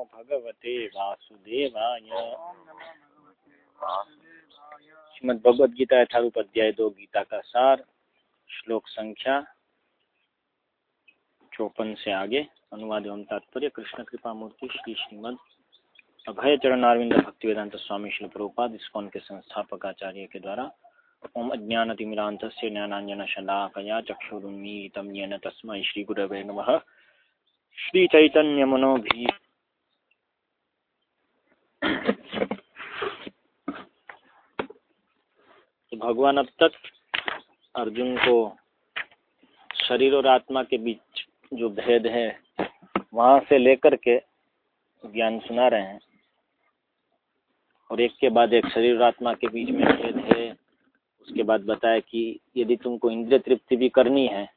नमो भगवते वासुदेवाय। श्रीमद भगवद गीता यथारूप अध्याय दो गीता का सार श्लोक संख्या चौपन से आगे अनुवाद एवं तात्पर्य कृष्ण कृपा मूर्ति श्री श्रीमद अभय चरण अरविंद भक्ति वेदांत स्वामी श्री प्रभुपाद इसकोन के संस्थापक आचार्य के द्वारा ओम अज्ञानतिमिरान्धस्य ज्ञानाञ्जनशलाकया चक्षुरुन्मीलितं येन तस्मै श्रीगुरवे नमः। श्रीचैतन्यमनोभि तो भगवान अब तक अर्जुन को शरीर और आत्मा के बीच जो भेद है, वहाँ से लेकर के ज्ञान सुना रहे हैं। और एक के बाद एक शरीर और आत्मा के बीच में भेद है। उसके बाद बताया कि यदि तुमको इंद्रिय तृप्ति भी करनी है,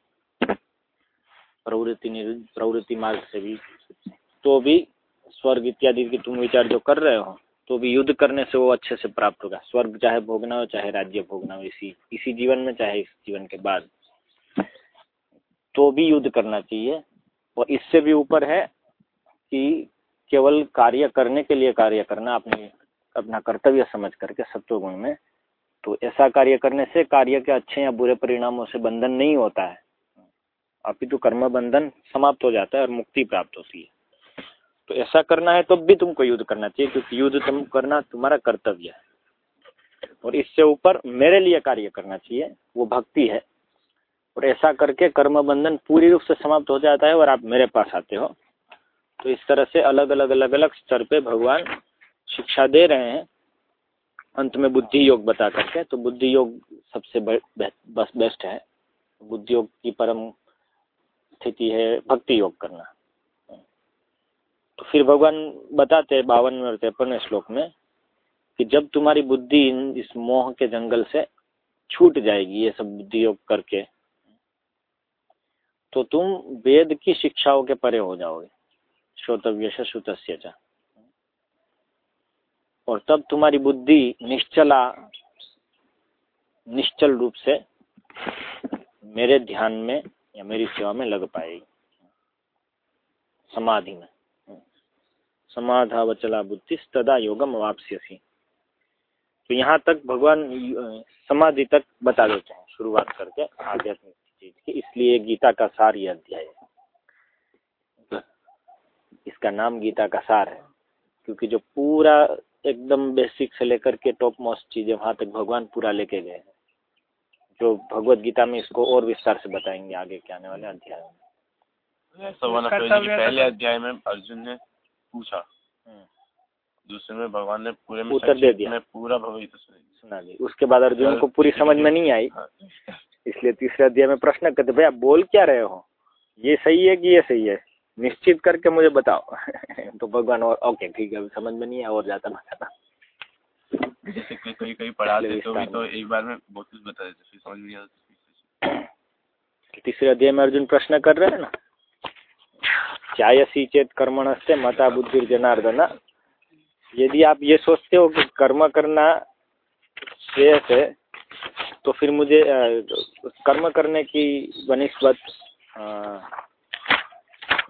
प्रवृत्ति प्रवृत्ति मार्ग से भी तो भी स्वर्ग इत्यादि की तुम विचार जो कर रहे हो तो भी युद्ध करने से वो अच्छे से प्राप्त होगा। स्वर्ग चाहे भोगना हो, चाहे राज्य भोगना हो, इसी इसी जीवन में चाहे इस जीवन के बाद। तो भी युद्ध करना चाहिए। और इससे भी ऊपर है कि केवल कार्य करने के लिए कार्य करना, अपने, अपना कर्तव्य समझ करके सत्व गुण में। तो ऐसा कार्य करने से कार्य के अच्छे या बुरे परिणामों से बंधन नहीं होता है। अपितु कर्म बंधन समाप्त हो जाता है और मुक्ति प्राप्त होती है। तो ऐसा करना है तब तो भी तुमको युद्ध करना चाहिए, क्योंकि युद्ध तुम करना, तुम्हारा कर्तव्य है। और इससे ऊपर मेरे लिए कार्य करना चाहिए, वो भक्ति है। और ऐसा करके कर्म बंधन पूरी रूप से समाप्त हो जाता है और आप मेरे पास आते हो। तो इस तरह से अलग अलग अलग अलग स्तर पे भगवान शिक्षा दे रहे हैं। अंत में बुद्धि योग बता करके तो बुद्धि योग सबसे बस, बेस्ट है। बुद्धि योग की परम स्थिति है भक्ति योग करना। फिर भगवान बताते हैं बावन और तिरपन श्लोक में कि जब तुम्हारी बुद्धि इस मोह के जंगल से छूट जाएगी, ये सब बुद्धि योग करके तो तुम वेद की शिक्षाओं के परे हो जाओगे। श्रोतव्य श्रुत और तब तुम्हारी बुद्धि निश्चला, निश्चल रूप से मेरे ध्यान में या मेरी सेवा में लग पाएगी। समाधि में। समाधावचला बुद्धि तदा योगम वापसी तो यहाँ तक भगवान समाधि तक बता देते हैं शुरुआत करके आध्यात्मिक चीज़ की। इसलिए गीता का सार यह अध्याय है। इसका नाम गीता का सार है क्योंकि जो पूरा एकदम बेसिक से लेकर के टॉप मोस्ट चीज़ें वहाँ तक भगवान पूरा लेके गए हैं। जो भगवत गीता में इसको और विस्तार से बताएँगे आगे के आने वाले अध्याय में। पहले अध्याय में अर्जुन ने पूछा। हम्म। दूसरे में भगवान ने पूरे में उत्तर दे दिया। पूरा भगवत सुना दी उसके बाद अर्जुन को पूरी समझ में नहीं आई। हाँ। इसलिए तीसरे अध्याय में प्रश्न करते आप बोल क्या रहे हो? ये सही है कि ये सही है? निश्चित करके मुझे बताओ। तो भगवान और ओके ठीक है समझ में नहीं है और जाता बताता जैसे कहीं कहीं कहीं पढ़ा दे तो भी तो एक बार में बहुत कुछ बता देते समझ नहीं आता तीसरे अध्याय में अर्जुन प्रश्न कर रहे हैं ना? चायसी चेत कर्मण से मता बुद्धि जनार्दन। यदि आप ये सोचते हो कि कर्म करना श्रेय है तो फिर मुझे कर्म करने की बनस्बत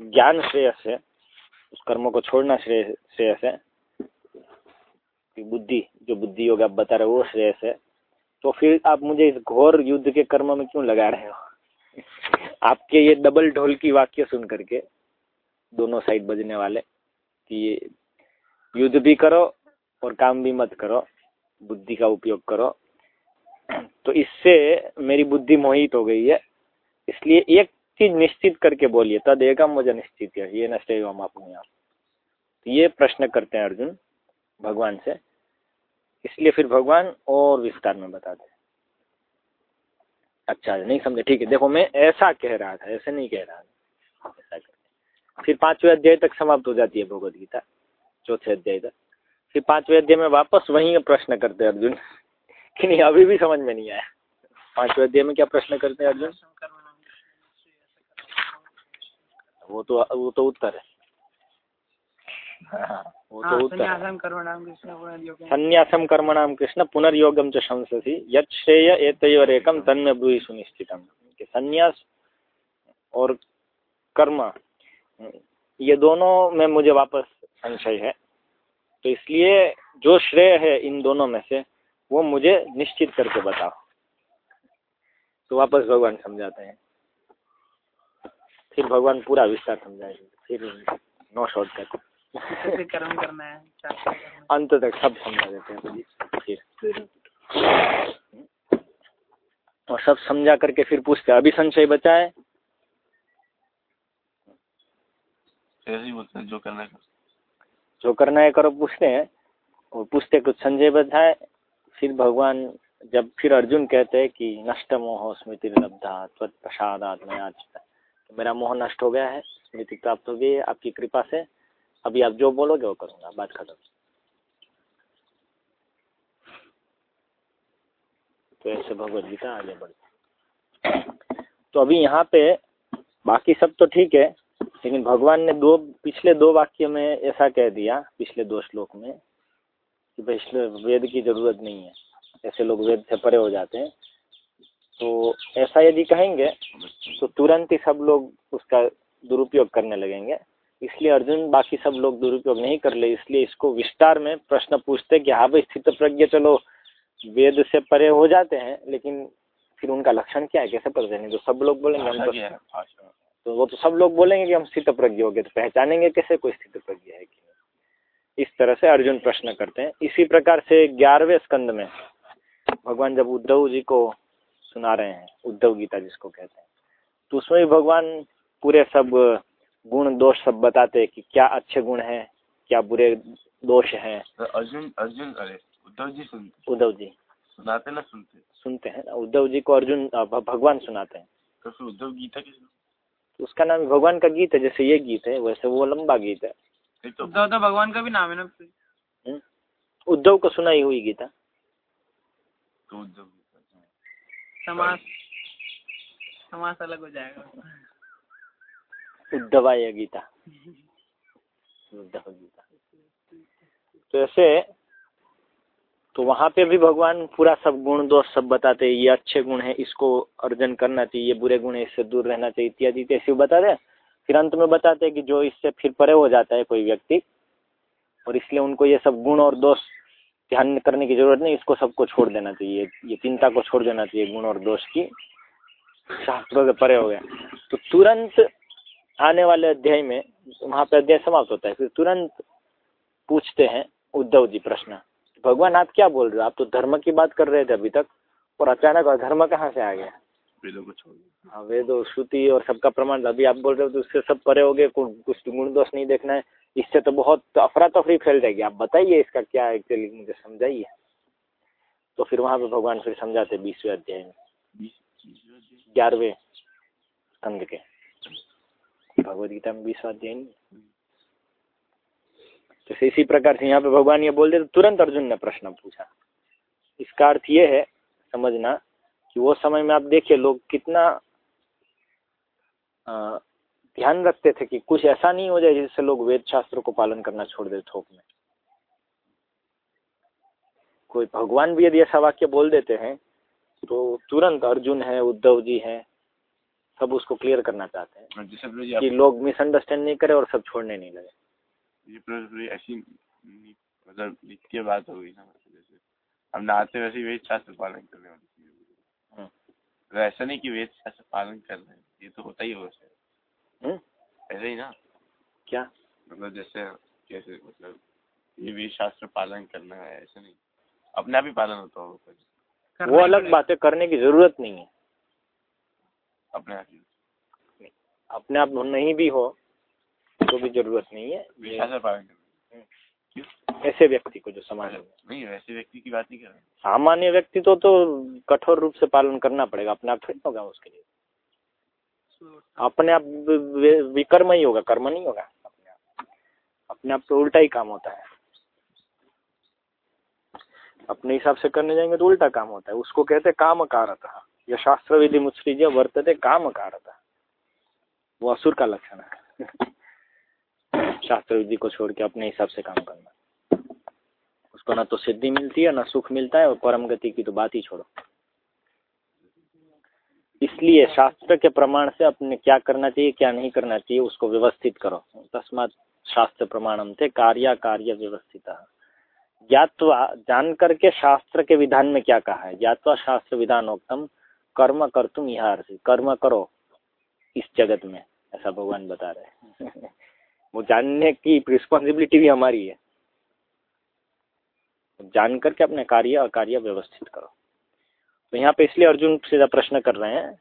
ज्ञान श्रेयस है, उस कर्म को छोड़ना श्रेय, श्रेयस है बुद्धि, जो बुद्धि योग आप बता रहे हो, वो श्रेयस है तो फिर आप मुझे इस घोर युद्ध के कर्म में क्यों लगा रहे हो? आपके ये डबल ढोल की वाक्य सुन करके दोनों साइड बजने वाले, कि युद्ध भी करो और काम भी मत करो, बुद्धि का उपयोग करो। तो इससे मेरी बुद्धि मोहित हो गई है। इसलिए एक चीज़ निश्चित करके बोलिए तद एकम मुझे निश्चित है, ये नष्ट हम अपने आप तो ये प्रश्न करते हैं अर्जुन, भगवान से। इसलिए फिर भगवान और विस्तार में बताते अच्छा नहीं समझे, ठीक है, देखो मैं ऐसा कह रहा था, ऐसे नहीं कह रहा था। ऐसा कर फिर पाँचवें अध्याय तक समाप्त हो जाती है भगवत गीता चौथे अध्याय तक। फिर पाँचवें अध्याय में वापस वही प्रश्न करते हैं अर्जुन। कि नहीं अभी भी समझ में नहीं आया। पाँचवें अध्याय में क्या प्रश्न करते हैं अर्जुन? वो तो वो तो उत्तर है। वो तो हाँ, उत्तर संन्यासम कर्मणाम कृष्ण पुनर्योगम च शंससी यत श्रेय एतयोरेकम तन्मे ब्रूहि सुनिश्चितम। कि संन्यास और कर्म ये दोनों में मुझे वापस संशय है। तो इसलिए जो श्रेय है इन दोनों में से वो मुझे निश्चित करके बताओ। तो वापस भगवान समझाते हैं। फिर भगवान पूरा विस्तार समझाएँगे। फिर नो शॉर्टकट कर्म करना है? अंत तक सब समझा देते हैं फिर। और सब समझा करके फिर पूछते अभी संशय बचा है? ऐसे ही बोलते हैं, जो करना है जो करना है करो, पूछते हैं। और पूछते कुछ संजय है फिर भगवान जब फिर अर्जुन कहते हैं कि नष्ट मोह स्मृति लब्धा प्रसाद में आज तो मेरा मोह नष्ट हो गया है, स्मृति प्राप्त हो गई है, आपकी कृपा से। अभी आप जो बोलोगे, वो करूँगा। बात खत्म। तो ऐसे भगवत गीता आगे बढ़ती तो अभी यहाँ पे बाकी सब तो ठीक है। लेकिन भगवान ने दो पिछले दो वाक्य में ऐसा कह दिया पिछले दो श्लोक में कि पिछले वेद की ज़रूरत नहीं है। ऐसे लोग वेद से परे हो जाते हैं। तो ऐसा यदि कहेंगे तो तुरंत ही सब लोग उसका दुरुपयोग करने लगेंगे। इसलिए अर्जुन बाकी सब लोग दुरुपयोग नहीं कर ले इसलिए इसको विस्तार में प्रश्न पूछते कि हाँ भाई स्थित प्रज्ञ चलो वेद से परे हो जाते हैं लेकिन फिर उनका लक्षण क्या है? कैसे पता चलेंगे? तो सब लोग बोलेंगे हम तो तो वो तो सब लोग बोलेंगे कि हम स्थित प्रज्ञ हो गए तो पहचानेंगे कैसे कोई स्थित प्रज्ञ है कि इस तरह से अर्जुन प्रश्न करते हैं। इसी प्रकार से ग्यारहवें स्कंद में भगवान जब उद्धव जी को सुना रहे हैं उद्धव गीता जिसको कहते हैं तो उसमें भी भगवान पूरे सब गुण दोष सब बताते हैं कि क्या अच्छे गुण हैं क्या बुरे दोष हैं। तो अर्जुन अर्जुन अरे उद्धव जी सुनते उद्धव जी। सुनाते ना सुनते? सुनते हैं उद्धव जी को अर्जुन भगवान सुनाते हैं। तो उद्धव गीता तो उसका नाम भगवान का गीत है जैसे ये गीत है वैसे वो लंबा गीत है। तो उद्धव तो भगवान का भी नाम है ना हम्म। उद्धव को सुनाई हुई गीता तो उद्धव समास समास अलग हो जाएगा। उद्धवाय गीता। उद्धव गीता। तो ऐसे तो वहाँ पे भी भगवान पूरा सब गुण, दोष सब बताते हैं, ये अच्छे गुण है, इसको अर्जन करना चाहिए, ये बुरे गुण है, इससे दूर रहना चाहिए, इत्यादि ऐसे बताते फिर अंत में बताते हैं कि जो इससे फिर परे हो जाता है कोई व्यक्ति, और इसलिए उनको ये सब गुण और दोष ध्यान करने की ज़रूरत नहीं, इसको सबको छोड़ देना चाहिए, ये चिंता को छोड़ देना चाहिए, गुण और दोष की। शास्त्रों के परे हो गया तो तुरंत आने वाले अध्याय में, वहाँ पे अध्याय समाप्त होता है, फिर तुरंत पूछते हैं उद्धव जी प्रश्न। भगवान आप क्या बोल रहे हो? आप तो धर्म की बात कर रहे थे अभी तक और अचानक धर्म कहाँ से आ गया? वेदों को छोड़ हाँ वेदो श्रुति और सबका प्रमाण। अभी आप बोल रहे हो तो उससे सब परे हो गए कुछ गुण दोष नहीं देखना है। इससे तो बहुत अफरा तफरी फैल जाएगी। आप बताइए इसका क्या एक्चुअली मुझे समझाइए। तो फिर वहाँ पे भगवान फिर समझाते बीसवें अध्याय में। ग्यारहवें स्कंद के। भगवदगीता में बीसवा अध्याय नहीं। तो इसी प्रकार से यहाँ पे भगवान ये बोल दे तो तुरंत अर्जुन ने प्रश्न पूछा। इसका अर्थ ये है समझना कि वो समय में आप देखिए लोग कितना ध्यान रखते थे कि कुछ ऐसा नहीं हो जाए जिससे लोग वेद शास्त्र को पालन करना छोड़ दे थोक में। कोई भगवान भी यदि ऐसा वाक्य बोल देते हैं तो तुरंत अर्जुन है उद्धव जी हैं सब उसको क्लियर करना चाहते हैं कि लोग मिसअंडरस्टैंड नहीं करें और सब छोड़ने नहीं लगे। ये ऐसी मतलब नित्य बात हो गई ना मतलब जैसे हम नहाते वैसे वेद शास्त्र पालन कर रहे हैं हाँ। तो ऐसा नहीं कि वेद शास्त्र पालन कर रहे हैं ये तो होता ही होगा हम्म। ऐसे ही ना? क्या? मतलब जैसे कैसे मतलब ये वेद शास्त्र पालन करना है ऐसा नहीं। अपने आप ही पालन होता होगा वो अलग बात है करने की ज़रूरत नहीं है। अपने आप ही। अपने आप नहीं भी हो तो भी ज़रूरत नहीं है ऐसे व्यक्ति को जो समाज नहीं वैसे व्यक्ति की बात नहीं कर रहे सामान्य व्यक्ति तो तो कठोर रूप से पालन करना पड़ेगा अपने आप थोड़ी होगा उसके लिए। अपने आप विकर्म ही होगा कर्म नहीं होगा अपने आप। अपने आप तो उल्टा ही काम होता है। अपने हिसाब से करने जाएँगे तो उल्टा काम होता है। उसको कहते काम कारता यह शास्त्र विधि मुत्सृज वर्तते काम कारता वो असुर का लक्षण है। शास्त्र विधि को छोड़ के अपने हिसाब से काम करना। उसको ना तो सिद्धि मिलती है, ना सुख मिलता है और परम गति की तो बात ही छोड़ो। इसलिए शास्त्र के प्रमाण से अपने क्या करना चाहिए, क्या नहीं करना चाहिए, उसको व्यवस्थित करो। तस्मात शास्त्र प्रमाणम थे कार्य कार्य व्यवस्थित। ज्ञातवा, जान करके शास्त्र के विधान में क्या कहा है? ज्ञातवा शास्त्र विधानोक्तम, कर्म कर तुम यहाँ कर्म करो इस जगत में, ऐसा भगवान बता रहे वो जानने की रिस्पॉन्सिबिलिटी भी हमारी है। जान करके अपने कार्य और कार्य व्यवस्थित करो। तो यहाँ पे इसलिए अर्जुन सीधा प्रश्न कर रहे हैं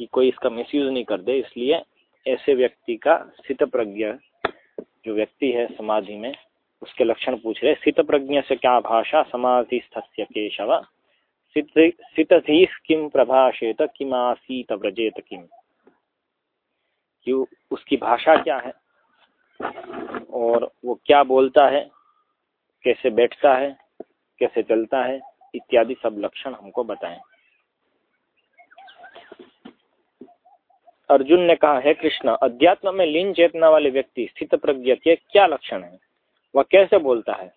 कि कोई इसका मिसयूज नहीं कर दे, इसलिए ऐसे व्यक्ति का स्थित प्रज्ञ जो व्यक्ति है समाधि में, उसके लक्षण पूछ रहे स्थित प्रज्ञ से क्या भाषा समाधि स्थस्य केशव? स्थित किम प्रभाषेत, किमासीत व्रजेत किम कि उसकी भाषा क्या है? और वो क्या बोलता है, कैसे बैठता है, कैसे चलता है, इत्यादि सब लक्षण हमको बताएँ। अर्जुन ने कहा, है कृष्ण, अध्यात्म में लीन चेतना वाले व्यक्ति, स्थित प्रज्ञ के क्या लक्षण है? वह कैसे बोलता है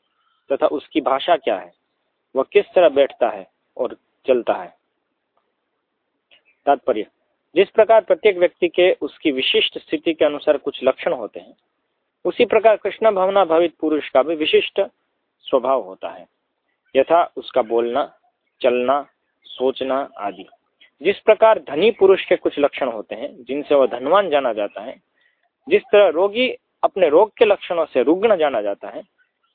तथा उसकी भाषा क्या है? वह किस तरह बैठता है और चलता है? तात्पर्य, जिस प्रकार प्रत्येक व्यक्ति के उसकी विशिष्ट स्थिति के अनुसार कुछ लक्षण होते हैं उसी प्रकार कृष्ण भावना भवित पुरुष का भी विशिष्ट स्वभाव होता है। यथा उसका बोलना, चलना, सोचना आदि। जिस प्रकार धनी पुरुष के कुछ लक्षण होते हैं, जिनसे वह धनवान जाना जाता है, जिस तरह रोगी अपने रोग के लक्षणों से रुग्ण जाना जाता है,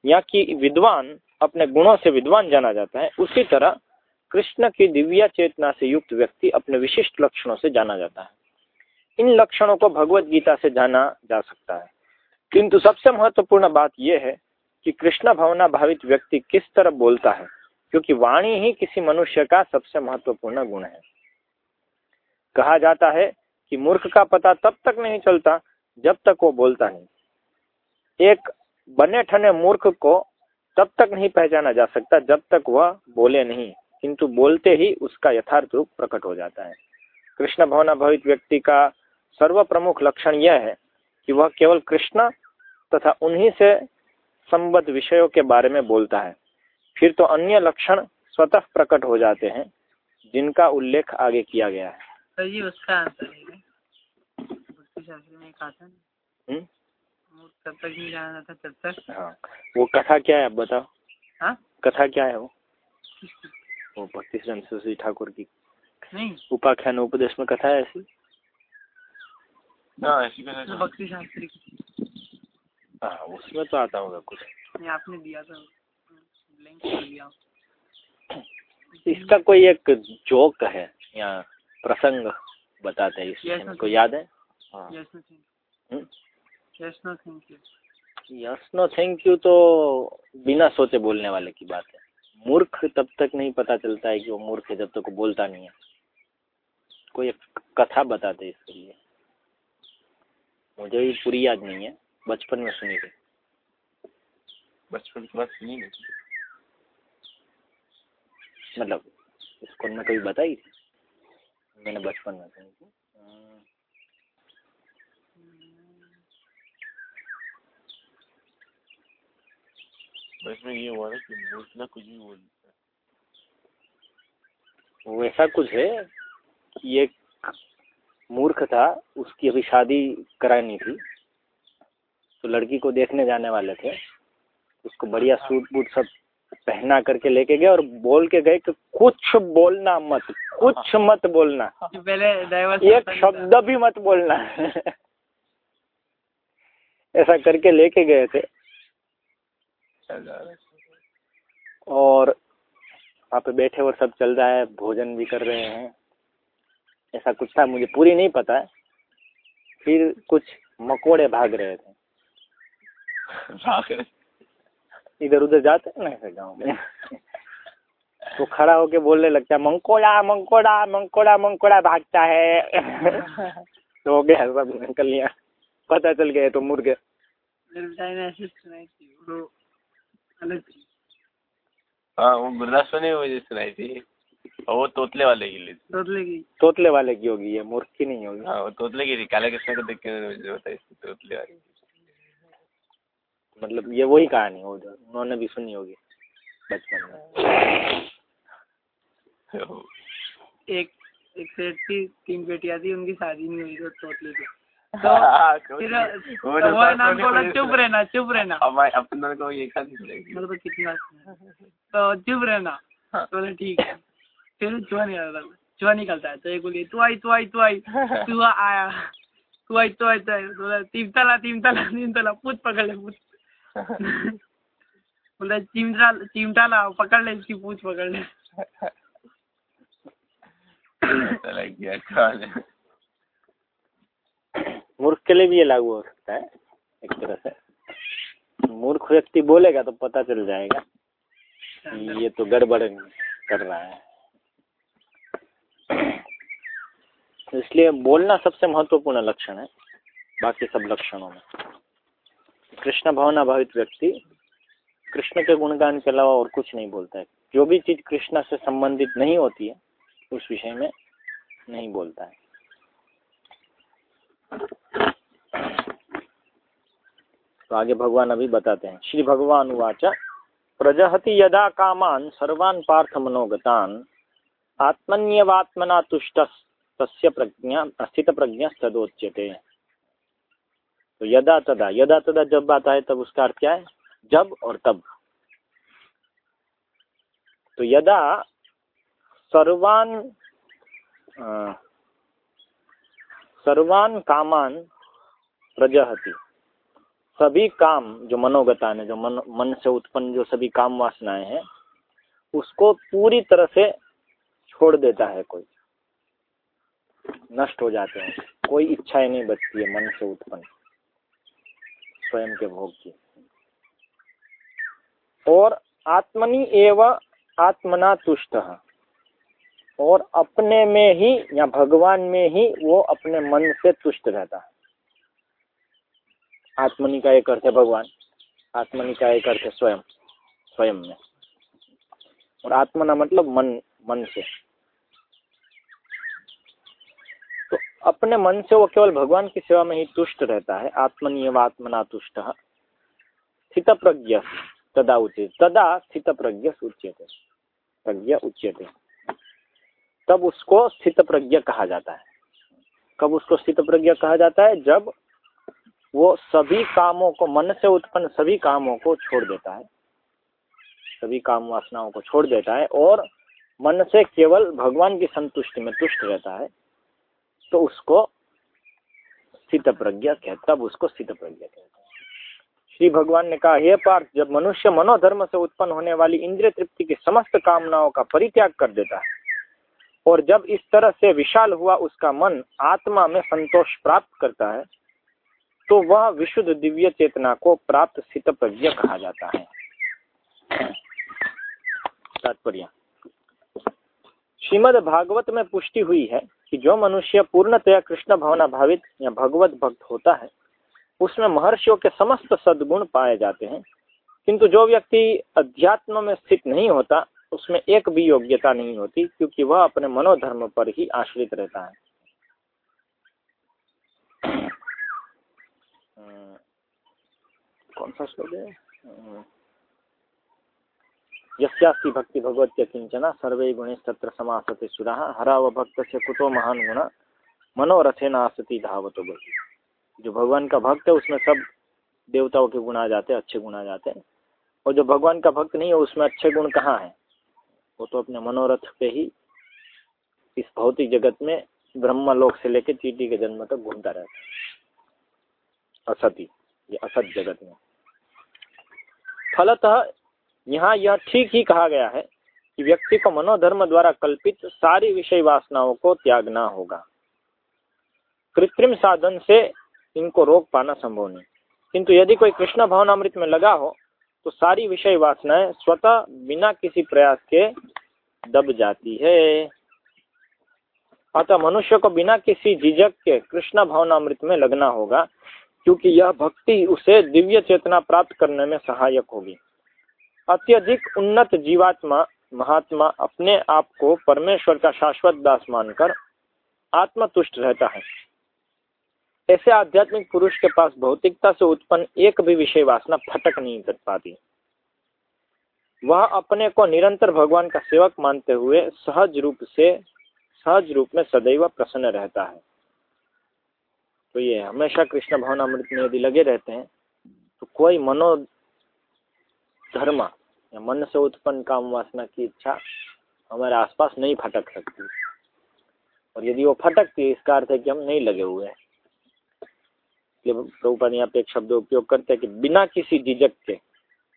या कि विद्वान अपने गुणों से विद्वान जाना जाता है, उसी तरह कृष्ण की दिव्य चेतना से युक्त व्यक्ति अपने विशिष्ट लक्षणों से जाना जाता है। इन लक्षणों को भगवत गीता से जाना जा सकता है। किंतु सबसे महत्वपूर्ण बात यह है कि कृष्ण भावना भावित व्यक्ति किस तरह बोलता है, क्योंकि वाणी ही किसी मनुष्य का सबसे महत्वपूर्ण गुण है। कहा जाता है कि मूर्ख का पता तब तक नहीं चलता जब तक वो बोलता नहीं। एक बने ठने मूर्ख को तब तक नहीं पहचाना जा सकता जब तक वह बोले नहीं, किंतु बोलते ही उसका यथार्थ रूप प्रकट हो जाता है। कृष्ण भवना भवित व्यक्ति का सर्व प्रमुख लक्षण यह है कि वह केवल कृष्ण तथा उन्हीं से संबद्ध विषयों के बारे में बोलता है। फिर तो अन्य लक्षण स्वतः प्रकट हो जाते हैं जिनका उल्लेख आगे किया गया है। तो उसका आंसर है हम्म? हाँ। वो कथा क्या है आप बताओ। हाँ? कथा क्या है वो? वो भक्ति ठाकुर की नहीं। उपाख्यान उपदेश में कथा है ऐसी? कथा तो शास्त्री हाँ उसमें तो आता होगा कुछ। आपने दिया था। लिंक दिया। इसका कोई एक जोक है या प्रसंग बताते हैं इसमें को याद है? यस नो थैंक यू तो बिना सोचे बोलने वाले की बात है। मूर्ख तब तक नहीं पता चलता है कि वो मूर्ख है जब तक वो बोलता नहीं है। कोई एक कथा बताते इसके लिए। मुझे भी पूरी याद नहीं है बचपन में सुनी थी। बचपन की बात सुनी नहीं मतलब स्कूल में कभी बताई थी? मैंने बचपन में सुनी थी। इसमें ये हुआ ना कि मूर्ख कुछ भी बोल वो ऐसा कुछ है? कि एक मूर्ख था उसकी अभी शादी करानी थी। तो लड़की को देखने जाने वाले थे। उसको बढ़िया सूट बूट सब पहना करके लेके गए और बोल के गए कि कुछ बोलना मत कुछ मत बोलना। पहले एक शब्द भी मत बोलना। ऐसा करके लेके गए थे। और वहाँ पे बैठे और सब चल रहा है भोजन भी कर रहे हैं। ऐसा कुछ था मुझे पूरी नहीं पता। फिर कुछ मकोड़े भाग रहे थे। इधर उधर जाते हैं ना ऐसे गाँव में। तो खड़ा होके बोलने लगता है मंकोड़ा मंकोड़ा मंकोड़ा मंकोड़ा भागता है। तो हो गया सब निकल लिया पता चल गया तो मुर्गे। हाँ वो गुरदासपुर ने वजह सुनाई थी। वो तोतले वाले की ली तोतले की। तोतले वाले की होगी ये मूर्ख की नहीं होगी। हाँ वो तोतले की थी काले कृष्ण को देख के मुझे बताई तोतले वाली मतलब ये वही कहानी हो जो उन्होंने भी सुनी होगी बचपन में। एक एक सेठ की तीन बेटियाँ थी उनकी शादी नहीं हुई तो तोतले की। तो हाँ, वो नाम बोला चुप रहना चुप रहना। अपना को ये मतलब कितना तो चुप रहना। हाँ। तो ठीक है। फिर चुहा निकलता चुहा निकलता है तो एक बोलिए तू आई तू आई तू चुहा आया तू आई तू आई तू आई। बोला तीन तला तीन तला तीन तला पूछ पकड़ ले पूछ। बोला चिमटा चिमटा ला पकड़ ले इसकी पूछ पकड़ ले। मूर्ख के लिए भी ये लागू हो सकता है एक तरह से। मूर्ख व्यक्ति बोलेगा तो पता चल जाएगा ये तो गड़बड़ कर रहा है। इसलिए बोलना सबसे महत्वपूर्ण लक्षण है, बाकी सब लक्षणों में। कृष्ण भावना भावित व्यक्ति, कृष्ण के गुणगान के अलावा और कुछ नहीं बोलता है। जो भी चीज़ कृष्ण से संबंधित नहीं होती है, उस विषय में नहीं बोलता है। तो आगे भगवान अभी बताते हैं। श्री भगवान वाचा, प्रजहति यदा कामान सर्वान पार्थ मनोगतान। आत्मन्यवात्मना तुष्ट तस्य प्रज्ञा स्थित प्रज्ञा तदोच्यते तो यदा तदा यदा तदा जब बात आए तब उसका अर्थ क्या है? जब और तब। तो यदा सर्वान सर्वान कामान प्रजहति, सभी काम जो मनोगता ने, जो मन मन से उत्पन्न जो सभी काम वासनाएँ हैं, उसको पूरी तरह से छोड़ देता है कोई। नष्ट हो जाते हैं। कोई इच्छाएँ नहीं बचती है मन से उत्पन्न। स्वयं के भोग की। और आत्मनि एवं आत्मना तुष्ट। और अपने में ही या भगवान में ही वो अपने मन से तुष्ट रहता है। आत्मनि का एक अर्थ है भगवान। आत्मनि का एक अर्थ है स्वयं। स्वयं में। और आत्मना मतलब मन मन से। तो अपने मन से वो केवल भगवान की सेवा में ही तुष्ट रहता है आत्मनीय आत्मना तुष्ट स्थित प्रज्ञ तदा उचित तदा स्थित प्रज्ञ उच्यते। प्रज्ञ उच्यते। तब उसको स्थित प्रज्ञ कहा जाता है। कब उसको स्थित प्रज्ञ कहा जाता है? जब वो सभी कामों को, मन से उत्पन्न सभी कामों को छोड़ देता है। सभी काम वासनाओं को छोड़ देता है और मन से केवल भगवान की संतुष्टि में तुष्ट रहता है। तो उसको स्थित प्रज्ञा कहता तब उसको स्थित प्रज्ञा कहता श्री भगवान ने कहा, हे पार्थ, जब मनुष्य मनोधर्म से उत्पन्न होने वाली इंद्रिय तृप्ति की समस्त कामनाओं का परित्याग कर देता है और जब इस तरह से विशाल हुआ उसका मन आत्मा में संतोष प्राप्त करता है तो वह विशुद्ध दिव्य चेतना को प्राप्त स्थित प्रज्ञ कहा जाता है। तात्पर्य। श्रीमद भागवत में पुष्टि हुई है कि जो मनुष्य पूर्णतया कृष्ण भावना भावित या भगवत भक्त होता है, उसमें महर्षियों के समस्त सद्गुण पाए जाते हैं। किंतु जो व्यक्ति अध्यात्म में स्थित नहीं होता, उसमें एक भी योग्यता नहीं होती, क्योंकि वह अपने मनोधर्म पर ही आश्रित रहता है। कौन सा श्लोक है? यस्यास्ति भक्ति भगवत्य किंचना सर्वे गुणे तत्र समासते सुरा, हराव भक्त से कुतो महान गुण मनोरथे नासती धावतो बही जो भगवान का भक्त है, उसमें सब देवताओं के गुण आ जाते हैं, अच्छे गुण आ जाते हैं। और जो भगवान का भक्त नहीं है, उसमें अच्छे गुण कहाँ हैं? वो तो अपने मनोरथ पे ही इस भौतिक जगत में ब्रह्म लोक से लेकर चीटी के जन्म तक घूमता रहता है। असती, ये असत जगत में। फलतः यहाँ यह ठीक ही कहा गया है कि व्यक्ति को मनोधर्म द्वारा कल्पित सारी विषय वासनाओं को त्यागना होगा। कृत्रिम साधन से इनको रोक पाना संभव नहीं। किंतु यदि कोई कृष्ण भवनामृत में लगा हो तो सारी विषय वासनाएँ स्वतः बिना किसी प्रयास के दब जाती है। अतः मनुष्य को बिना किसी झिझक के कृष्ण भावनामृत में लगना होगा, क्योंकि यह भक्ति उसे दिव्य चेतना प्राप्त करने में सहायक होगी। अत्यधिक उन्नत जीवात्मा महात्मा अपने आप को परमेश्वर का शाश्वत दास मानकर आत्मतुष्ट रहता है। ऐसे आध्यात्मिक पुरुष के पास भौतिकता से उत्पन्न एक भी विषय वासना फटक नहीं कर पाती। वह अपने को निरंतर भगवान का सेवक मानते हुए सहज रूप से, सहज रूप में सदैव प्रसन्न रहता है। तो ये हमेशा कृष्ण भवन अमृत में यदि लगे रहते हैं तो कोई मनो धर्म या मन से उत्पन्न काम वासना की इच्छा हमारे आसपास नहीं फटक सकती। और यदि वो फटकती है इसका अर्थ है कि हम नहीं लगे हुए हैं। इसलिए प्रभुपाद यहाँ पे एक शब्द उपयोग करते हैं कि बिना किसी झिझक के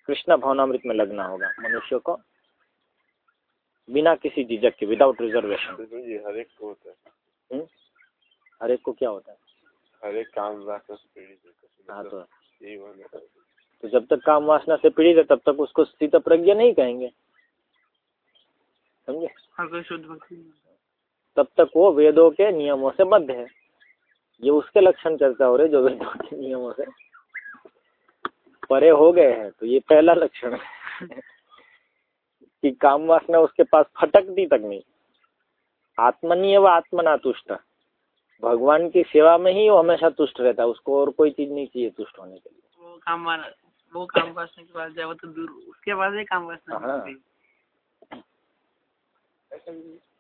कृष्ण भवनामृत में लगना होगा मनुष्य को। बिना किसी झिझक के विदाउट रिजर्वेशन जी हर एक को होता है। हम्म? हर एक को क्या होता है? हर एक काम है तो। यही है। तो जब तक काम वासना से पीड़ित है तब तक उसको स्थित प्रज्ञा नहीं कहेंगे। समझे? हाँ तब तक वो वेदों के नियमों से बद्ध है। ये उसके लक्षण चर्चा हो रहे जो वेदों के नियमों से। परे हो गए हैं तो ये पहला लक्षण है। कि काम वासना उसके पास फटकती तक नहीं। आत्मनीय व आत्मना तुष्ट। भगवान की सेवा में ही वो हमेशा तुष्ट रहता है उसको और कोई चीज़ नहीं चाहिए तुष्ट होने के लिए। वो काम वो काम वासना के पास जाए वो तो दूर उसके पास ही काम वासना हाँ।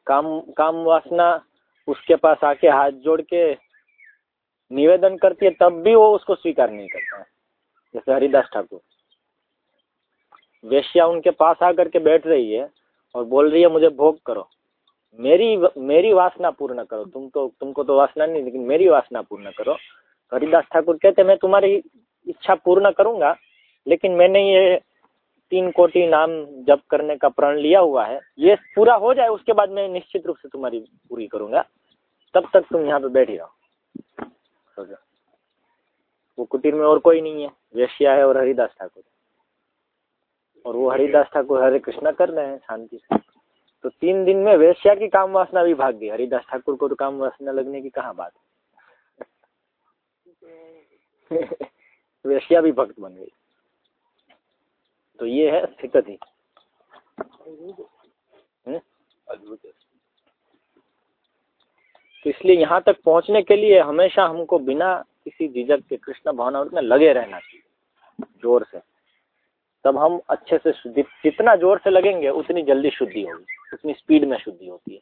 काम काम वासना उसके पास आके हाथ जोड़ के निवेदन करती है तब भी वो उसको स्वीकार नहीं करता है। जैसे हरिदास ठाकुर। वेश्या उनके पास आकर के बैठ रही है और बोल रही है मुझे भोग करो। मेरी मेरी वासना पूर्ण करो। तुम तो तुमको तो वासना नहीं लेकिन मेरी वासना पूर्ण करो। तो हरिदास ठाकुर कहते मैं तुम्हारी इच्छा पूर्ण करूँगा लेकिन मैंने ये तीन कोटि नाम जप करने का प्रण लिया हुआ है। ये पूरा हो जाए, उसके बाद मैं निश्चित रूप से तुम्हारी पूरी करूँगा। तब तक तुम यहाँ पे बैठी सोचो। वो कुटीर में और कोई नहीं है। वेश्या है और हरिदास ठाकुर। और वो हरिदास ठाकुर हरे कृष्णा कर रहे हैं शांति से। तो तीन दिन में वेश्या की काम वासना भी भाग गई। हरिदास ठाकुर को तो काम वासना लगने की कहाँ बात वेश्या भी भक्त बन गई। तो ये है स्थिति है? तो इसलिए यहाँ तक पहुँचने के लिए हमेशा हमको बिना किसी झिझक के कृष्ण भावनामृत में लगे रहना चाहिए, ज़ोर से। तब हम अच्छे से शुद्धि, जितना ज़ोर से लगेंगे, उतनी जल्दी शुद्धि होगी, उतनी स्पीड में शुद्धि होती है।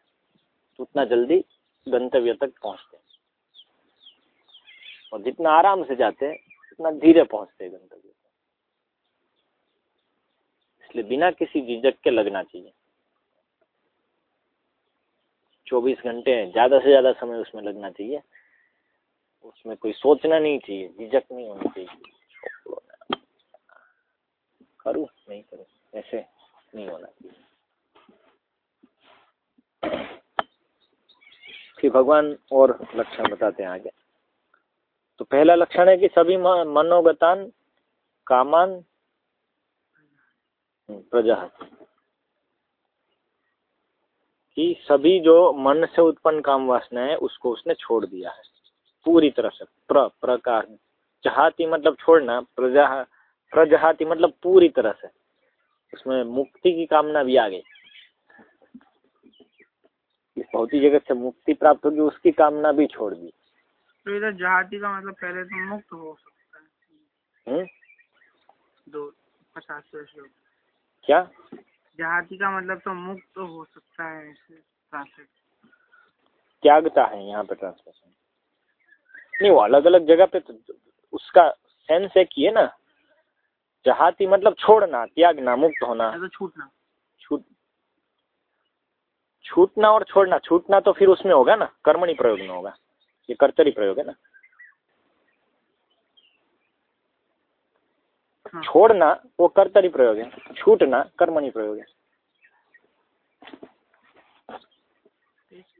तो उतना जल्दी गंतव्य तक पहुँचते हैं। और जितना आराम से जाते हैं, उतना धीरे पहुँचते हैं गंतव्य। इसलिए बिना किसी झिझक के लगना चाहिए। चौबीस घंटे ज़्यादा से ज़्यादा समय उसमें लगना चाहिए। उसमें कोई सोचना नहीं चाहिए, झिझक नहीं होनी चाहिए। करूँ? नहीं करूँ। ऐसे नहीं होना चाहिए। फिर भगवान और लक्षण बताते हैं आगे। तो पहला लक्षण है कि सभी मनोगतान, कामान प्रजा कि सभी जो मन से उत्पन्न काम वासना है उसको उसने छोड़ दिया है। पूरी तरह से प्र प्रकार। चाहती मतलब छोड़ना प्रजा प्रजहाती मतलब पूरी तरह से। उसमें मुक्ति की कामना भी आ गई। इस भौतिक जगत से मुक्ति प्राप्त होगी उसकी कामना भी छोड़ दी। तो इधर जहाती का मतलब पहले तो मुक्त हो सकता है। हम्म? दो पचास क्या? जहाती का मतलब तो मुक्त तो हो सकता है ट्रांसलेट त्यागता है यहाँ पे ट्रांसलेशन नहीं वो अलग अलग जगह पे तो उसका सेंस एक ही है ना। जहाती मतलब छोड़ना त्यागना मुक्त होना। तो छूटना। छूट छूटना और छोड़ना। छूटना तो फिर उसमें होगा ना कर्मणी प्रयोग में होगा। ये कर्तरी प्रयोग है ना। छोड़ना वो कर्तरी प्रयोग है। छूटना कर्मणि प्रयोग है।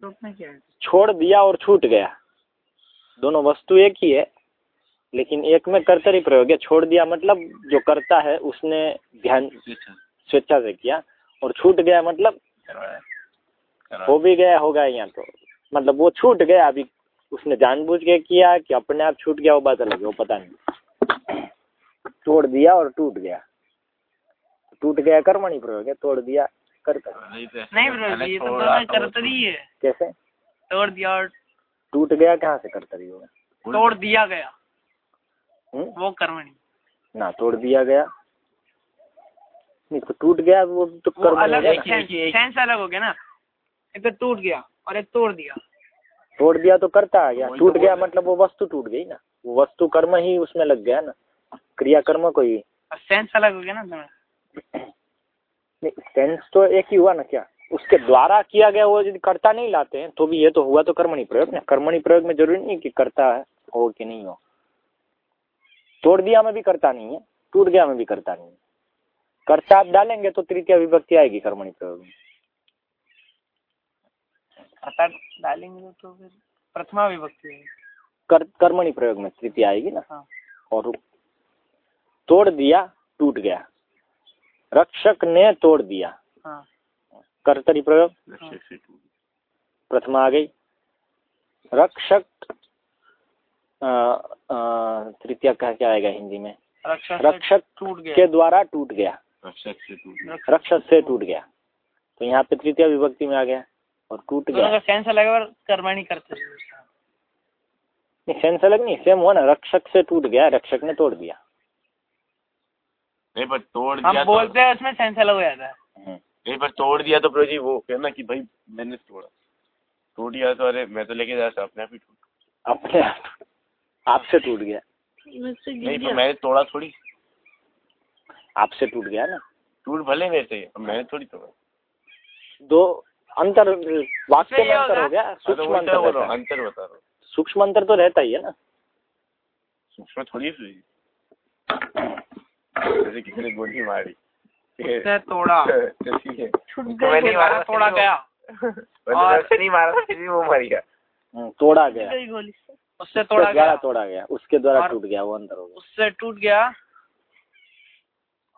तो है? छोड़ दिया और छूट गया। दोनों वस्तु एक ही है लेकिन एक में कर्तरी प्रयोग है। छोड़ दिया मतलब जो करता है उसने ध्यान स्वेच्छा। से किया और छूट गया मतलब हो भी गया होगा यहाँ तो। मतलब वो छूट गया अभी उसने जानबूझ के किया कि अपने आप छूट गया वो बात अलग है वो पता नहीं। तोड़ दिया और टूट गया। टूट गया कर्मणि प्रयोग है तोड़ दिया कर्तरी नहीं तो ये तो तो कर्तरी है कैसे? तोड़ दिया और टूट गया कहाँ से कर्तरी होगा तोड़ दिया गया। हम्म? वो कर्मणि ना तोड़ दिया गया। नहीं तो टूट गया वो तो वो अलग। सेंस सेंस अलग हो गया ना। एक तो टूट गया और एक तोड़ दिया। तोड़ दिया तो करता आ गया। टूट गया मतलब वो वस्तु टूट गई ना। वो वस्तु कर्म ही उसमें लग गया ना। क्रिया कर्म को ही सेंस अलग हो गया ना नहीं सेंस तो एक ही हुआ ना क्या? उसके द्वारा किया गया वो यदि कर्ता नहीं लाते हैं तो भी ये तो हुआ तो कर्मणि प्रयोग ना। कर्मणि प्रयोग में ज़रूरी नहीं कि करता है हो कि नहीं हो। तोड़ दिया में भी करता नहीं है टूट गया में भी करता नहीं है। कर्ता आप डालेंगे तो तृतीय विभक्ति आएगी कर्मणि प्रयोग में। कर्ता डालेंगे तो फिर प्रथमा विभक्ति कर कर्मणि प्रयोग में तृतीय आएगी ना? हाँ। और तोड़ दिया टूट गया। रक्षक ने तोड़ दिया। हाँ। कर्तरी प्रयोग। रक्षक से टूट प्रथमा आ गई। रक्षक तृतीय का क्या आएगा हिंदी में। रक्षक टूट गया। के द्वारा टूट गया। रक्षक से टूट रक्षक रक्षक से टूट गया। तो यहाँ पे तृतीय विभक्ति में आ गया और टूट गया। का सेंस अलग और कर्मणि करते नहीं सेंस अलग नहीं सेम हुआ ना। रक्षक से टूट गया रक्षक ने तोड़ दिया। नहीं पर तोड़ हम दिया तो बोलते हैं उसमें सेंस अलग हो जाता है। हम्म। नहीं पर तोड़ दिया तो प्रभु वो कहना कि भाई मैंने तोड़ा। तोड़ दिया तो अरे मैं तो लेके जा सकता अपने आप ही टूट अपने आपसे टूट गया। नहीं पर मैंने तोड़ा थोड़ी। आपसे टूट गया ना? टूट भले मेरे से मैंने थोड़ी तोड़ा। दो अंतर वाक्य में अंतर हो गया? हाँ, तो सूक्ष्म अंतर तो रहता रहा हूँ, है अंतर बता रहा हूँ। सूक्ष्म अंतर तो रहता ही है ना? सूक्ष्म थोड़ी सी जैसे किसी ने गोली मारी। उससे तोड़ा। ऐसी है मैंने नहीं मारा तोड़ा गया। और नहीं मारा वो मर गया। हम्म, तोड़ा गया। उससे तोड़ा गया। तोड़ा गया। उसके द्वारा टूट गया वो हो गया। उससे टूट गया।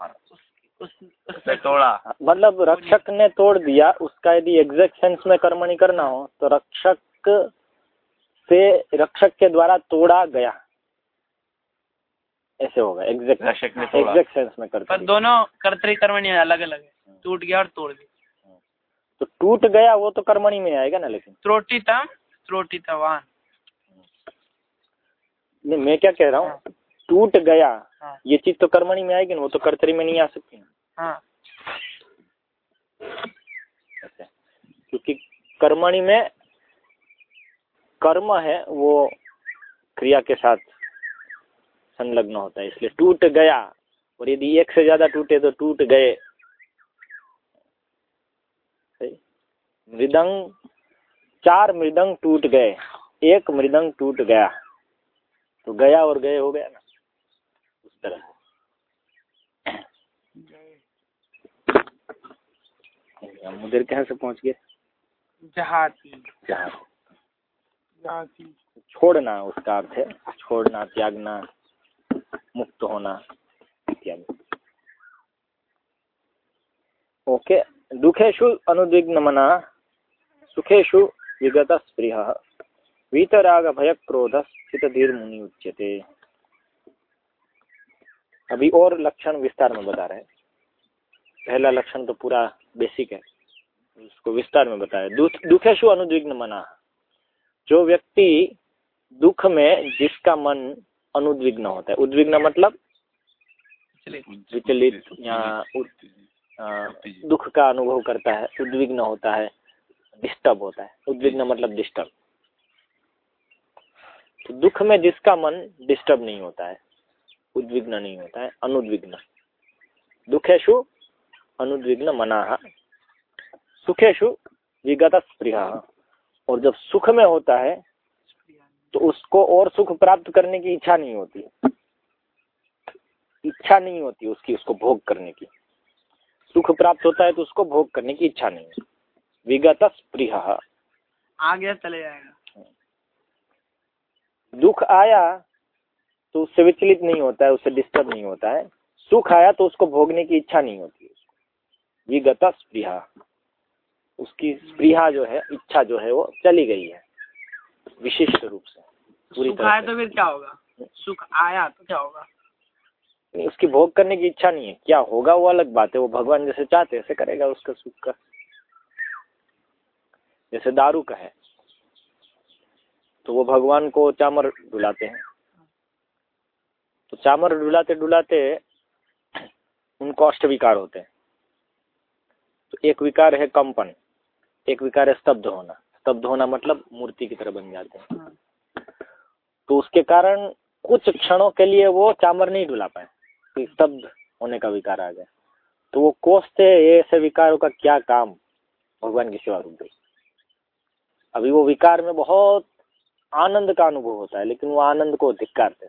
और उससे उससे तोड़ा। मतलब रक्षक ने तोड़ दिया। उसका यदि एग्जैक्ट सेंस में कर्मणि करना हो तो रक्षक से रक्षक के द्वारा तोड़ा गया। ऐसे होगा एग्जैक्ट ने तोड़ा एग्जैक्ट सेंस में करते पर दोनों कर्तरी कर्मणि अलग अलग है। टूट गया और तोड़ गया। तो टूट गया वो तो कर्मणी में आएगा ना लेकिन? त्रोटितम त्रोटितवान। नहीं मैं क्या कह रहा हूँ टूट गया हाँ। ये चीज़ तो कर्मणी में आएगी ना वो तो कर्तरी में नहीं आ सकती ना हाँ। क्योंकि कर्मणि में कर्म है वो क्रिया के साथ संलग्न होता है इसलिए टूट गया। और यदि एक से ज़्यादा टूटे तो टूट गए। मृदंग चार मृदंग टूट गए। एक मृदंग टूट गया। तो गया और गए हो गया ना? उस तरह। हम उधर कहाँ से पहुँच गए जहाती। जहाती। छोड़ना उसका अर्थ है। छोड़ना त्यागना। मुक्त होना इत्यादि। ओके दुखेशु अनुद्विग्न मना सुखेशु विगत स्पृह वीतराग भय क्रोध स्थित धीर मुनि उच्यते अभी और लक्षण विस्तार में बता रहे हैं। पहला लक्षण तो पूरा बेसिक है, उसको विस्तार में बताया। दुख दुखेशु अनुद्विग्न मना जो व्यक्ति दुख में जिसका मन अनुद्विग्न होता है। उद्विग्न मतलब विचलित या दुख का अनुभव करता है उद्विग्न होता है डिस्टर्ब होता है। उद्विग्न मतलब डिस्टर्ब। तो दुख में जिसका मन डिस्टर्ब नहीं होता है उद्विग्न नहीं होता है अनुद्विग्न। दुखेशु अनुद्विग्न मना। सुखेशु विगत स्प्रिया और जब सुख में होता है तो उसको और सुख प्राप्त करने की इच्छा नहीं होती। इच्छा नहीं होती उसकी उसको भोग करने की। सुख प्राप्त होता है तो उसको भोग करने की इच्छा नहीं है विगत स्पृह। आगे चले जाएगा। दुख आया तो उससे विचलित नहीं होता है उससे डिस्टर्ब नहीं होता है। सुख आया तो उसको भोगने की इच्छा नहीं होती। विगत स्पृहा। उसकी स्पृहा जो है इच्छा जो है वो चली गई है। विशिष्ट रूप से पूरी सुख आया तो फिर क्या होगा? सुख आया तो क्या होगा? उसकी भोग करने की इच्छा नहीं है। क्या होगा वो अलग बात है वो भगवान जैसे चाहते ऐसे करेगा उसका सुख का। जैसे दारू का है तो वो भगवान को चामर डुलाते हैं। तो चामर डुलाते डुलाते उनको अष्ट विकार होते हैं। तो एक विकार है कंपन एक विकार है स्तब्ध होना। स्तब्ध होना मतलब मूर्ति की तरह बन जाते हैं। हाँ। तो उसके कारण कुछ क्षणों के लिए वो चामर नहीं डुला पाए तो स्तब्ध होने का विकार आ गया। तो वो कोसते ऐसे विकारों का क्या काम? भगवान की सेवा रुक गई अभी वो विकार में बहुत आनंद का अनुभव होता है लेकिन वो आनंद को धिक्कारते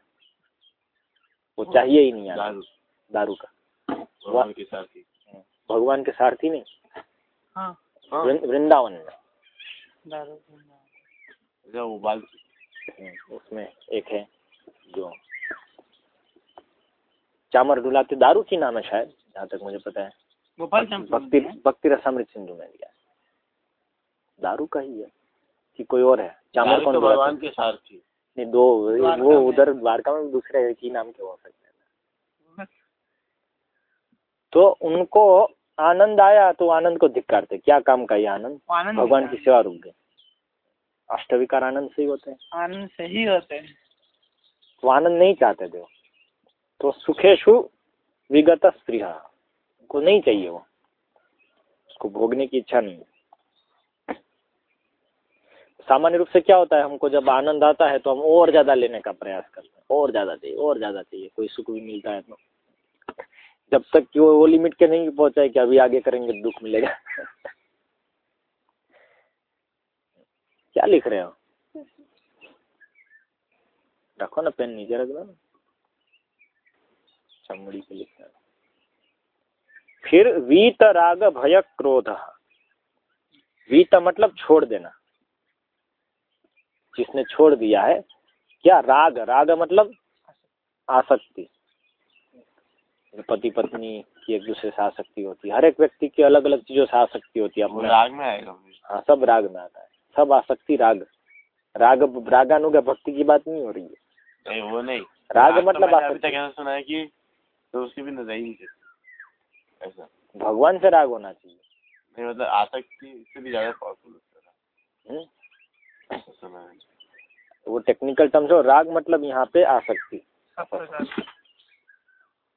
वो चाहिए ही नहीं दारू। दारू का। भगवान के सारथी। भगवान के सारथी नहीं। हाँ। वृंदावन में। दारू हम्म, उसमें एक है जो चामर डुलाते दारू की नाम है शायद जहाँ तक मुझे पता है। भक्ति भक्ति रसामृत सिंधु में दिया दारू का ही है कि कोई और है। चामर कौन तो भगवान के सारथी नहीं दो वो उधर द्वारका में दूसरे ही नाम के हो सकते हैं। तो उनको आनंद आया तो आनंद को धिक्कारते क्या काम का ये आनंद? भगवान की सेवा रुक गए अष्टविकार आनंद से ही होते हैं। आनंद से ही होते हैं। तो आनंद नहीं चाहते थे तो सुखेशु विगत स्त्रिया को नहीं चाहिए वो। उसको भोगने की इच्छा नहीं। सामान्य रूप से क्या होता है हमको जब आनंद आता है तो हम और ज़्यादा लेने का प्रयास करते हैं। और ज़्यादा चाहिए और ज़्यादा चाहिए। कोई सुख भी मिलता है तो। जब तक कि वो वो लिमिट के नहीं पहुँचा है कि अभी आगे करेंगे, दुख मिलेगा। क्या लिख रहे हो? रखो ना पेन नीचे रख दो। चमड़ी के लिखना फिर वीत राग भय क्रोध वीत मतलब छोड़ देना। जिसने छोड़ दिया है, क्या? राग। राग मतलब आसक्ति। पति पत्नी की एक दूसरे से आसक्ति होती है। हर एक व्यक्ति की अलग अलग चीज़ों से आसक्ति होती है। अपने राग में आएगा हाँ सब राग में आता है। सब आसक्ति राग। राग रागानुग भक्ति की बात नहीं हो रही है। नहीं वो नहीं। राग तो मतलब अभी तक ऐसा सुना है कि तो उसकी भी नज़र ऐसा। भगवान से राग होना चाहिए। नहीं मतलब आसक्ति से भी ज़्यादा पावरफुल वो टेक्निकल टर्म्स हो राग मतलब यहाँ पे आसक्ति।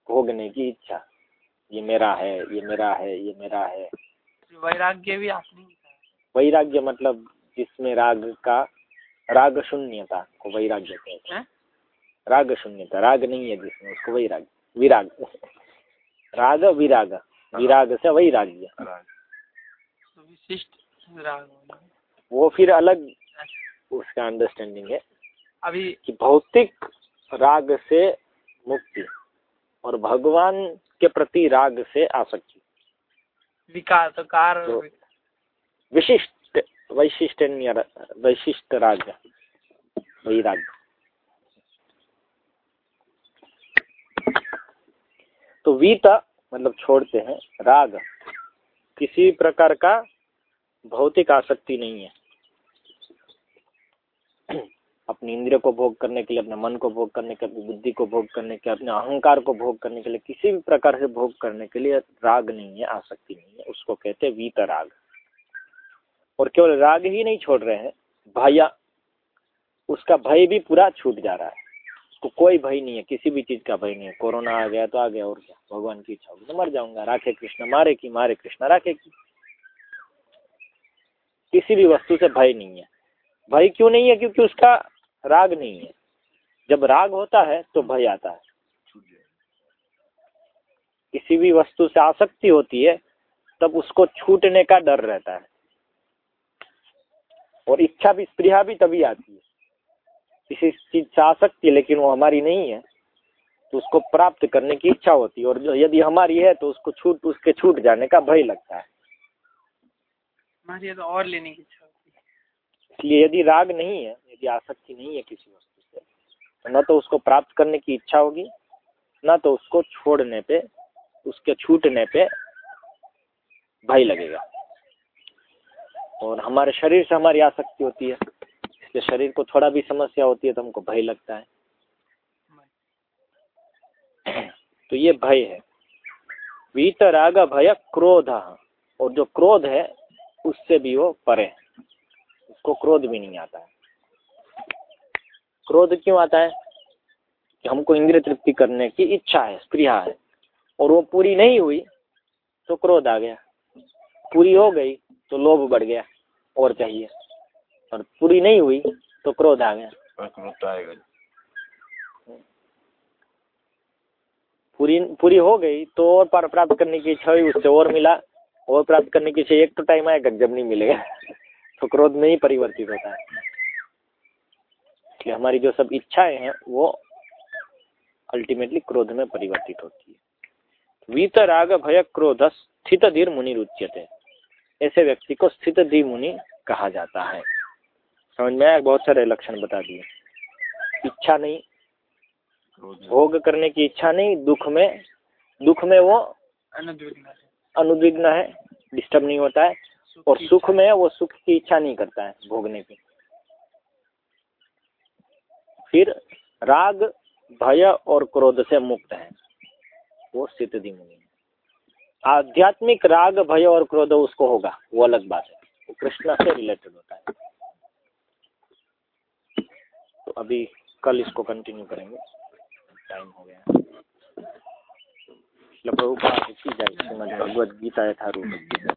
भोगने की इच्छा। ये मेरा है ये मेरा है ये मेरा है। वैराग्य भी आपने वैराग्य मतलब जिसमें राग का राग शून्यता को वैराग्य कहते हैं। राग शून्यता राग नहीं है जिसमें उसको वैराग विराग। राग विराग विराग से वैराग्य। तो विशिष्ट राग वो फिर अलग उसका अंडरस्टैंडिंग है अभी कि भौतिक राग से मुक्ति। और भगवान के प्रति राग से आसक्ति। विकार तो कार तो विशिष्ट वैशिष्ट वैशिष्ट राग। वैराग तो वीता मतलब छोड़ते हैं राग किसी प्रकार का भौतिक आसक्ति नहीं है। अपनी इंद्रिय को भोग करने के लिए, अपने मन को भोग करने के लिए, अपनी बुद्धि को भोग करने के लिए, अपने अहंकार को भोग करने के लिए, किसी भी प्रकार से भोग करने के लिए राग नहीं है, आसक्ति नहीं है, उसको कहते हैं वीत राग। और केवल राग ही नहीं छोड़ रहे हैं, भया, उसका भय भी पूरा छूट जा रहा है। उसको कोई भय नहीं है, किसी भी चीज़ का भय नहीं है, कोरोना आ गया तो आ गया, और क्या, भगवान की इच्छा होगी तो मर जाऊँगा, राखे कृष्ण, मारे की, मारे कृष्ण, राखे की। किसी भी वस्तु से भय नहीं है। भय क्यों नहीं है? क्योंकि उसका राग नहीं है। जब राग होता है तो भय आता है। किसी भी वस्तु से आसक्ति होती है तब उसको छूटने का डर रहता है। और इच्छा भी स्प्रिया भी तभी आती है। किसी चीज़ से आसक्ति लेकिन वो हमारी नहीं है तो उसको प्राप्त करने की इच्छा होती है। और जो यदि हमारी है तो उसको छूट उसके छूट जाने का भय लगता है। हमारी तो और लेने की इच्छा होती है। इसलिए यदि राग नहीं है यदि आसक्ति नहीं है किसी वस्तु से। न तो उसको प्राप्त करने की इच्छा होगी, न तो उसको छोड़ने पे, उसके छूटने पे भय लगेगा। और हमारे शरीर से हमारी आसक्ति होती है, इसलिए शरीर को थोड़ा भी समस्या होती है तो हमको भय लगता है। तो ये भय है। वीत राग भय क्रोध, और जो क्रोध है, उससे भी वो परे उसको क्रोध भी नहीं आता है। क्रोध क्यों आता है? कि हमको इंद्रिय तृप्ति करने की इच्छा है स्प्रिया है। और वो पूरी नहीं हुई तो क्रोध आ गया। पूरी हो गई तो लोभ बढ़ गया और चाहिए। और पूरी नहीं हुई तो क्रोध आ गया। तो पूरी पूरी हो गई तो और पर प्राप्त करने की इच्छा हुई उससे और मिला। और प्राप्त करने की इच्छा एक तो टाइम आएगा जब नहीं मिलेगा। तो क्रोध में ही परिवर्तित होता है। इसलिए हमारी जो सब इच्छाएँ हैं वो अल्टीमेटली क्रोध में परिवर्तित होती है। वीत राग भय क्रोध स्थित धीर मुनि रुच्यते ऐसे व्यक्ति को स्थित धी मुनि कहा जाता है। समझ में आया? बहुत सारे लक्षण बता दिए। इच्छा नहीं। भोग करने की इच्छा नहीं। दुख में दुख में वो अनुद्विग्न है। डिस्टर्ब नहीं होता है। और सुख में वो सुख की इच्छा नहीं करता है भोगने की। फिर राग, भय और क्रोध से मुक्त है। वो स्थिति मुनि। आध्यात्मिक राग, भय और क्रोध उसको होगा। वो अलग बात है। वो कृष्ण से रिलेटेड होता है। तो अभी कल इसको कंटिन्यू करेंगे। टाइम हो गया। प्रभुपाद की श्रीमद भगवद गीता यथारूप।